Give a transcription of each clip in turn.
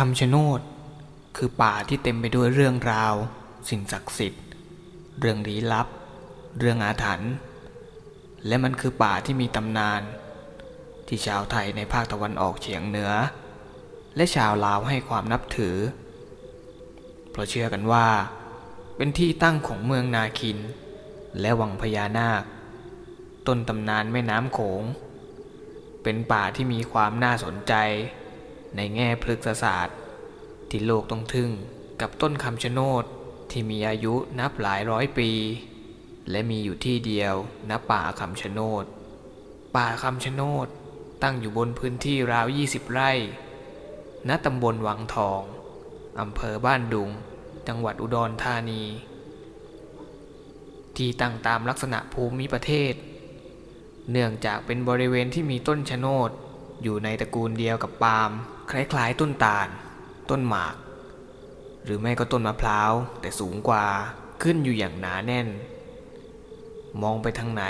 คำชะโนดคือป่าที่เต็มไปด้วยเรื่องราว สิ่งศักดิ์สิทธิ์ เรื่องลี้ลับ เรื่องอาถรรพ์และมันคือป่าที่มีตำนาน ที่ชาวไทยในภาคตะวันออกเฉียงเหนือ และชาวลาวให้ความนับถือ เพราะเชื่อกันว่า เป็นที่ตั้งของเมืองนาคิน และวังพญานาค ต้นตำนานแม่น้ำโขง เป็นป่าที่มีความน่าสนใจ ในแง่พฤกษศาสตร์ ที่โลกต้องทึ่งกับต้นคำชะโนดที่มีอายุนับหลายร้อยปี และมีอยู่ที่เดียวณป่าคำชะโนดป่าคำชะโนดตั้งอยู่บนพื้นที่ราว 20 ไร่ ณตำบลวังทองอำเภอบ้านดุง จังหวัดอุดรธานี ที่ตั้งตามลักษณะภูมิประเทศ เนื่องจากเป็นบริเวณที่มีต้นชะโนดอยู่ในตระกูลเดียวกับปาล์ม คล้ายๆต้นตาล ต้นหมาก หรือไม่ก็ต้นมะพร้าว แต่สูงกว่าขึ้นอยู่อย่างหนาแน่น มองไปทางไหน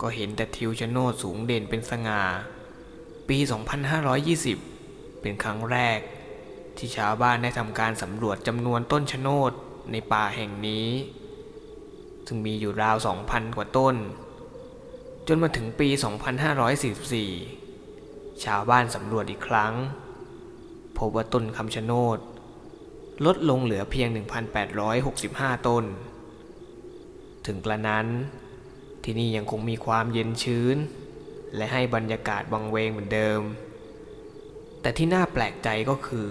ก็เห็นแต่ทิวชะโนดสูงเด่นเป็นสง่า ปี 2520 เป็นครั้งแรก ที่ชาวบ้านได้ทำการสำรวจจำนวนต้นชะโนดในป่าแห่งนี้ ซึ่งมีอยู่ราว 2,000 กว่าต้น จนมาถึงปี 2544 ชาวบ้านสำรวจอีกครั้ง พบว่าต้นคำชะโนด ลดลงเหลือเพียง 1,865 ต้น ถึงกระนั้น ที่นี่ยังคงมีความเย็นชื้น และให้บรรยากาศวังเวงเหมือนเดิม แต่ที่น่าแปลกใจก็คือ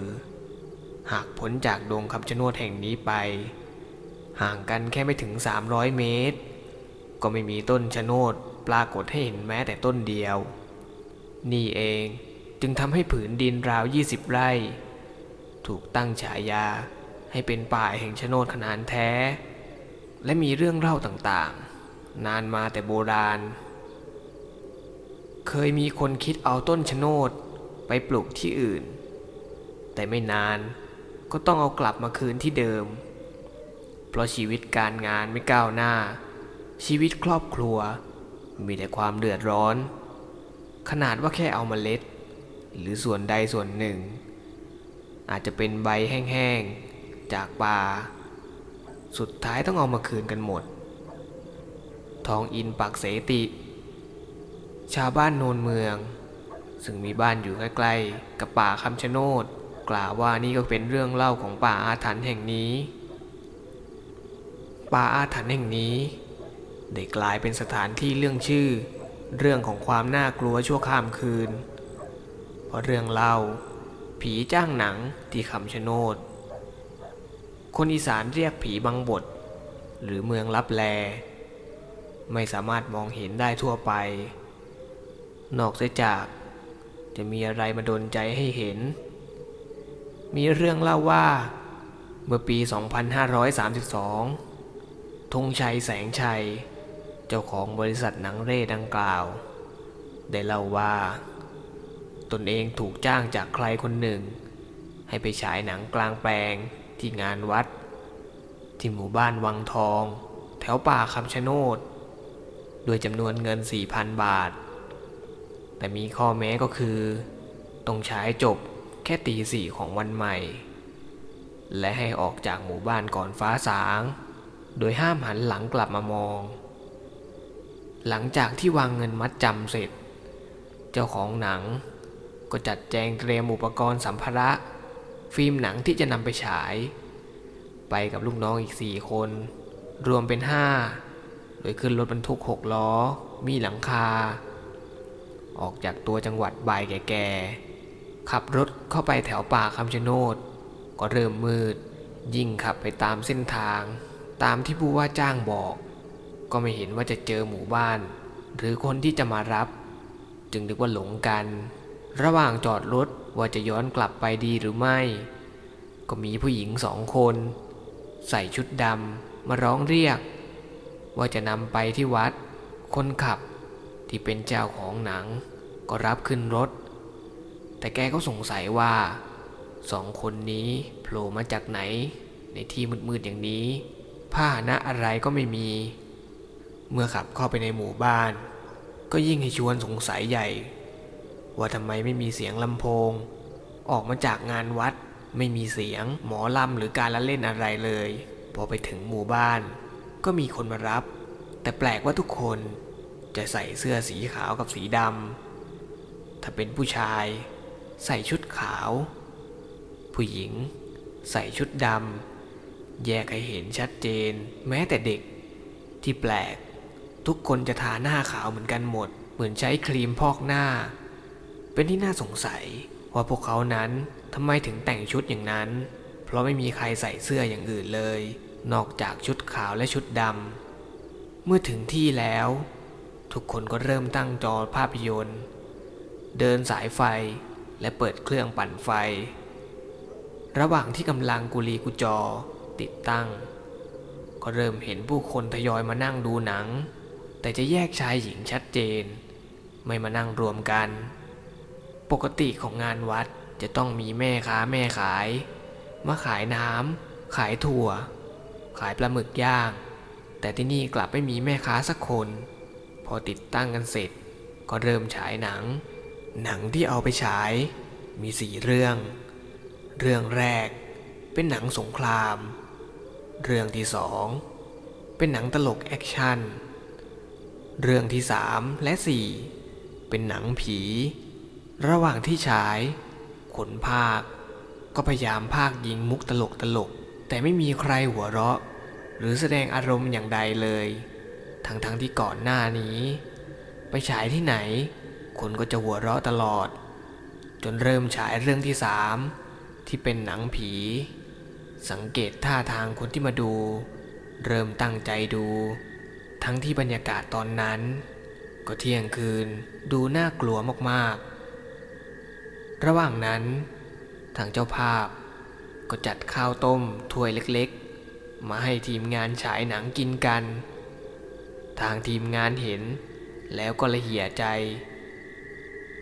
หากพ้นจากดงคำชะโนดแห่งนี้ไป ห่างกันแค่ไม่ถึง 300 เมตร ก็ไม่มีต้นชะโนดปรากฏให้เห็นแม้แต่ต้นเดียว นี่เองจึงทำให้ผืนดินราว 20 ไร่ ถูกตั้งฉายาให้เป็นป่าแห่งชะโนดขนาดแท้ และมีเรื่องเล่าต่างๆ นานมาแต่โบราณ เคยมีคนคิดเอาต้นชะโนดไปปลูกที่อื่น แต่ไม่นานก็ต้องเอากลับมาคืนที่เดิม เพราะชีวิตการงานไม่ก้าวหน้า ชีวิตครอบครัวมีแต่ความเดือดร้อน ขนาดว่าแค่เอามาเมล็ด หรือส่วนใดส่วนหนึ่ง อาจจะเป็นใบแห้งๆ จากป่า สุดท้ายต้องเอามาคืนกันหมด ทองอินปักเสติ ชาวบ้านโนนเมือง ซึ่งมีบ้านอยู่ใกล้ๆ กับป่าคำชะโนด กล่าวว่านี่ก็เป็นเรื่องเล่าของป่าอาถรรพ์แห่งนี้ ป่าอาถรรพ์แห่งนี้ได้กลายเป็นสถานที่เรื่องชื่อ เรื่องของความน่ากลัวชั่วข้ามคืน เพราะเรื่องเล่า ผีจ้างหนังที่คำชะโนด คนอีสานเรียกผีบังบดหรือเมืองลับแล ไม่สามารถมองเห็นได้ทั่วไป นอกเสียจากจะมีอะไรมาดนใจให้เห็น มีเรื่องเล่าว่า เมื่อปี 2532ธงชัยแสงชัย เจ้าของบริษัทหนังเร่ดังกล่าว ได้เล่าว่า ตนเองถูกจ้างจากใครคนหนึ่ง ให้ไปฉายหนังกลางแปลงที่งานวัด ที่หมู่บ้านวังทอง แถวป่าคำชะโนดด้วยจำนวนเงิน 4,000 บาท แต่มีข้อแม้ก็คือต้องฉายจบแค่ตีสี่ของวันใหม่ และให้ออกจากหมู่บ้านก่อนฟ้าสาง โดยห้ามหันหลังกลับมามอง หลังจากที่วางเงินมัดจำเสร็จ เจ้าของหนังก็จัดแจงเตรียมอุปกรณ์สัมภาระ ฟิล์มหนังที่จะนำไปฉาย ไปกับลูกน้องอีกสี่คน รวมเป็นห้าโดยขึ้นรถบรรทุกหกล้อ มีหลังคา ออกจากตัวจังหวัดบายแก่ๆขับรถเข้าไปแถวป่าคำชะโนด ก็เริ่มมืด ยิ่งขับไปตามเส้นทาง ตามที่ผู้ว่าจ้างบอก ก็ไม่เห็นว่าจะเจอหมู่บ้าน หรือคนที่จะมารับ จึงนึกว่าหลงกัน ระหว่างจอดรถว่าจะย้อนกลับไปดีหรือไม่ ก็มีผู้หญิงสองคน ใส่ชุดดำมาร้องเรียก ว่าจะนำไปที่วัด คนขับที่เป็นเจ้าของหนัง ก็รับขึ้นรถ แต่แกก็สงสัยว่าสองคนนี้โผล่มาจากไหน ในที่มืดๆอย่างนี้ ผ้าหนะอะไรก็ไม่มี เมื่อขับเข้าไปในหมู่บ้าน ก็ยิ่งให้ชวนสงสัยใหญ่ ว่าทำไมไม่มีเสียงลำโพง ออกมาจากงานวัดไม่มีเสียงหมอลำหรือการละเล่นอะไรเลย พอไปถึงหมู่บ้าน ก็มีคนมารับ แต่แปลกว่าทุกคนจะใส่เสื้อสีขาวกับสีดำถ้าเป็นผู้ชาย ใส่ชุดขาว ผู้หญิง ใส่ชุดดำแยกให้เห็นชัดเจน แม้แต่เด็กที่แปลก ทุกคนจะทาหน้าขาวเหมือนกันหมด เหมือนใช้ครีมพอกหน้า เป็นที่น่าสงสัยว่าพวกเขานั้นทำไมถึงแต่งชุดอย่างนั้น เพราะไม่มีใครใส่เสื้ออย่างอื่นเลย นอกจากชุดขาวและชุดดำเมื่อถึงที่แล้ว ทุกคนก็เริ่มตั้งจอภาพยนตร์ เดินสายไฟและเปิดเครื่องปั่นไฟ ระหว่างที่กำลังกุลีกุจอติดตั้ง ก็เริ่มเห็นผู้คนทยอยมานั่งดูหนัง แต่จะแยกชายหญิงชัดเจน ไม่มานั่งรวมกัน ปกติของงานวัดจะต้องมีแม่ค้าแม่ขาย มาขายน้ำขายถั่ว ขายปลาหมึกย่าง แต่ที่นี่กลับไม่มีแม่ค้าสักคน พอติดตั้งกันเสร็จ ก็เริ่มฉายหนัง หนังที่เอาไปฉาย มีสี่เรื่อง เรื่องแรก เป็นหนังสงคราม เรื่องที่สองเป็นหนังตลก action เรื่องที่สามและสี่เป็นหนังผี ระหว่างที่ฉาย คนพากย์ ก็พยายามภาคยิงมุกตลกตลก แต่ไม่มีใครหัวเราะ หรือแสดงอารมณ์อย่างใดเลย ทั้งๆทที่ก่อนหน้านี้ ไปฉายที่ไหน คนก็จะหัวเราะตลอด จนเริ่มฉายเรื่องที่สามที่เป็นหนังผี สังเกตท่าทางคนที่มาดู เริ่มตั้งใจดู ทั้งที่บรรยากาศตอนนั้น ก็เที่ยงคืนดูน่ากลัวมากๆ ระหว่างนั้น ทางเจ้าภาพ ก็จัดข้าวต้มถ้วยเล็กๆ มาให้ทีมงานฉายหนังกินกัน ทางทีมงานเห็นแล้วก็ละเหี่ยใจ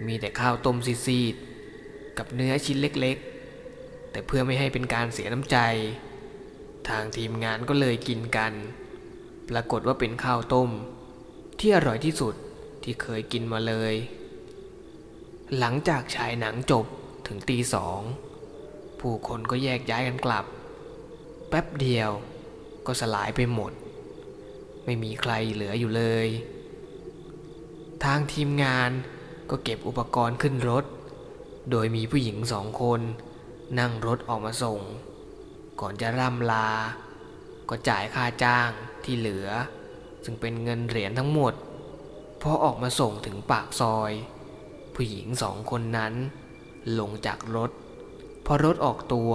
มีแต่ข้าวต้มซีดๆ กับเนื้อชิ้นเล็กๆ แต่เพื่อไม่ให้เป็นการเสียน้ำใจ ทางทีมงานก็เลยกินกัน ปรากฏว่าเป็นข้าวต้ม ที่อร่อยที่สุดที่เคยกินมาเลย หลังจากฉายหนังจบถึงตีสอง ผู้คนก็แยกย้ายกันกลับ แป๊บเดียวก็สลายไปหมด ไม่มีใครเหลืออยู่เลย ทางทีมงานก็เก็บอุปกรณ์ขึ้นรถ โดยมีผู้หญิงสองคน นั่งรถออกมาส่ง ก่อนจะร่ำลา ก็จ่ายค่าจ้าง ที่เหลือ ซึ่งเป็นเงินเหรียญทั้งหมดพอออกมาส่งถึงปากซอย ผู้หญิงสองคนนั้น ลงจากรถ พอรถออกตัว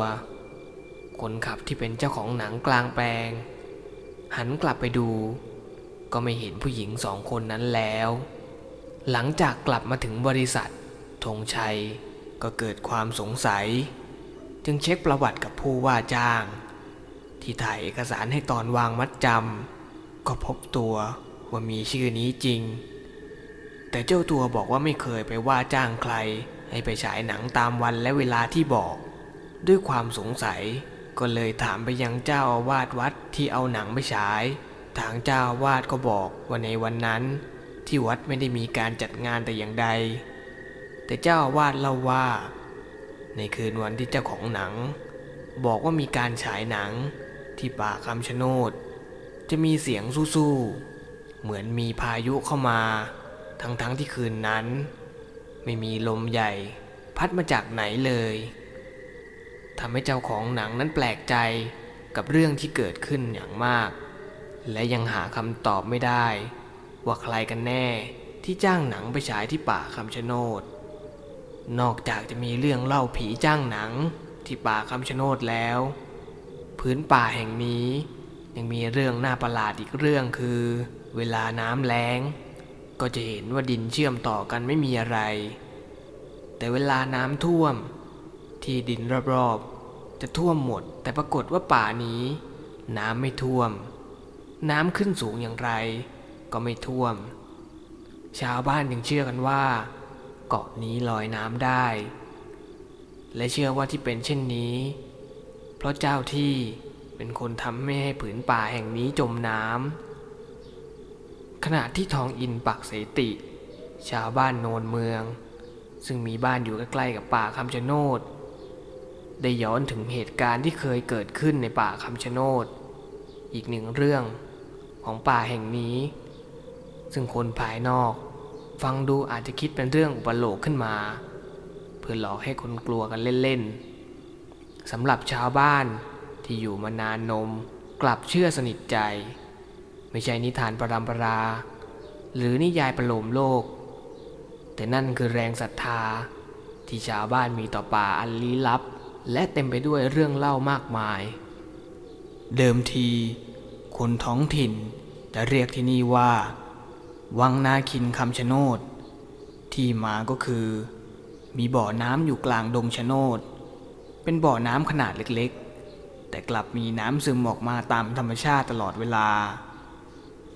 คนขับที่เป็นเจ้าของหนังกลางแปลง หันกลับไปดู ก็ไม่เห็นผู้หญิงสองคนนั้นแล้ว หลังจากกลับมาถึงบริษัทธงชัยก็เกิดความสงสัย จึงเช็คประวัติกับผู้ว่าจ้าง ที่ถ่ายเอกสารให้ตอนวางมัดจำก็พบตัวว่ามีชื่อนี้จริง แต่เจ้าตัวบอกว่าไม่เคยไปว่าจ้างใคร ให้ไปฉายหนังตามวันและเวลาที่บอก ด้วยความสงสัยก็เลยถามไปยังเจ้าอาวาสวัดที่เอาหนังไปฉาย ทางเจ้าอาวาสก็บอกว่าในวันนั้น ที่วัดไม่ได้มีการจัดงานแต่อย่างใด แต่เจ้าอาวาสเล่าว่า ในคืนวันที่เจ้าของหนัง บอกว่ามีการฉายหนัง ที่ป่าคำชะโนด จะมีเสียงสู้ๆ เหมือนมีพายุเข้ามา ทั้งๆทที่คืนนั้น ไม่มีลมใหญ่ พัดมาจากไหนเลยทำให้เจ้าของหนังนั้นแปลกใจกับเรื่องที่เกิดขึ้นอย่างมาก และยังหาคำตอบไม่ได้ ว่าใครกันแน่ที่จ้างหนังไปฉายที่ป่าคำชะโนด นอกจากจะมีเรื่องเล่าผีจ้างหนังที่ป่าคำชะโนดแล้ว พื้นป่าแห่งนี้ ยังมีเรื่องน่าประหลาดอีกเรื่องคือ เวลาน้ำแล้ง ก็จะเห็นว่าดินเชื่อมต่อกันไม่มีอะไร แต่เวลาน้ำท่วม ที่ดินรอบๆ จะท่วมหมด แต่ปรากฏว่าป่านี้ น้ำไม่ท่วม น้ำขึ้นสูงอย่างไร ก็ไม่ท่วม ชาวบ้านยังเชื่อกันว่า เกาะนี้ลอยน้ำได้ และเชื่อว่าที่เป็นเช่นนี้ เพราะเจ้าที่เป็นคนทำไม่ให้ผืนป่าแห่งนี้จมน้ำขณะที่ทองอินปักเสติ ชาวบ้านโนนเมือง ซึ่งมีบ้านอยู่ใกล้ๆกับป่าคำชะโนดได้ย้อนถึงเหตุการณ์ที่เคยเกิดขึ้นในป่าคำชะโนดอีกหนึ่งเรื่องของป่าแห่งนี้ ซึ่งคนภายนอก ฟังดูอาจจะคิดเป็นเรื่องอุปโลกขึ้นมา เพื่อหลอกให้คนกลัวกันเล่นๆ สำหรับชาวบ้านที่อยู่มานานนมกลับเชื่อสนิทใจ ไม่ใช่นิทานประรำปรา หรือนิยายประโลมโลก แต่นั่นคือแรงศรัทธาที่ชาวบ้านมีต่อป่าอันลี้ลับ และเต็มไปด้วยเรื่องเล่ามากมาย เดิมทีคนท้องถิ่นจะเรียกที่นี่ว่า วังนาคินคำชะโนด ที่มาก็คือ มีบ่อน้ำอยู่กลางดงชะโนด เป็นบ่อน้ำขนาดเล็กๆ แต่กลับมีน้ำซึมออกมาตามธรรมชาติตลอดเวลา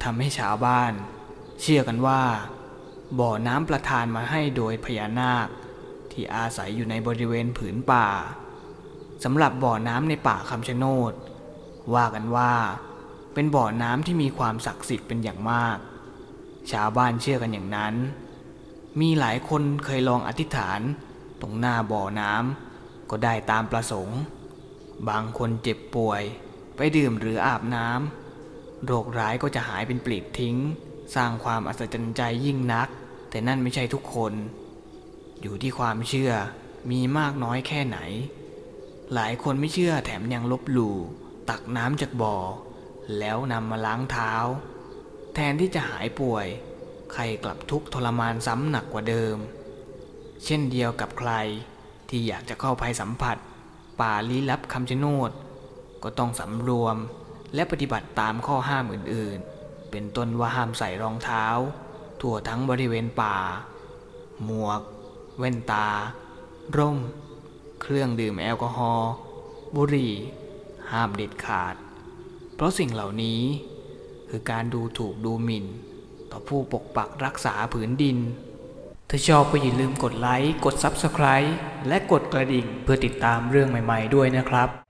ทำให้ชาวบ้าน เชื่อกันว่า บ่อน้ำประทานมาให้โดยพญานาค ที่อาศัยอยู่ในบริเวณผืนป่าสำหรับบ่อน้ำในป่าคำชะโนดว่ากันว่า เป็นบ่อน้ำที่มีความศักดิ์สิทธิ์เป็นอย่างมาก ชาวบ้านเชื่อกันอย่างนั้น มีหลายคนเคยลองอธิษฐาน ตรงหน้าบ่อน้ำ ก็ได้ตามประสงค์ บางคนเจ็บป่วย ไปดื่มหรืออาบน้ำโรคร้ายก็จะหายเป็นปลีกทิ้ง สร้างความอัศจรรย์ใจยิ่งนัก แต่นั่นไม่ใช่ทุกคน อยู่ที่ความเชื่อมีมากน้อยแค่ไหน หลายคนไม่เชื่อแถมยังลบหลู่ตักน้ำจากบ่อ แล้วนำมาล้างเท้า แทนที่จะหายป่วย ใครกลับทุกข์ทรมานซ้ำหนักกว่าเดิม เช่นเดียวกับใคร ที่อยากจะเข้าไปสัมผัส ป่าลี้ลับคำชะโนด ก็ต้องสำรวมและปฏิบัติตามข้อห้ามอื่นๆ เป็นต้นว่าห้ามใส่รองเท้า ทั่วทั้งบริเวณป่า หมวก แว่นตา ร่ม เครื่องดื่มแอลกอฮอล์บุหรี่ ห้ามเด็ดขาด เพราะสิ่งเหล่านี้คือการดูถูกดูหมิ่น ต่อผู้ปกปักรักษาผืนดิน ถ้าชอบก็อย่าลืมกดไลค์ กด Subscribe และกดกระดิ่งเพื่อติดตามเรื่องใหม่ ๆ ด้วยนะครับ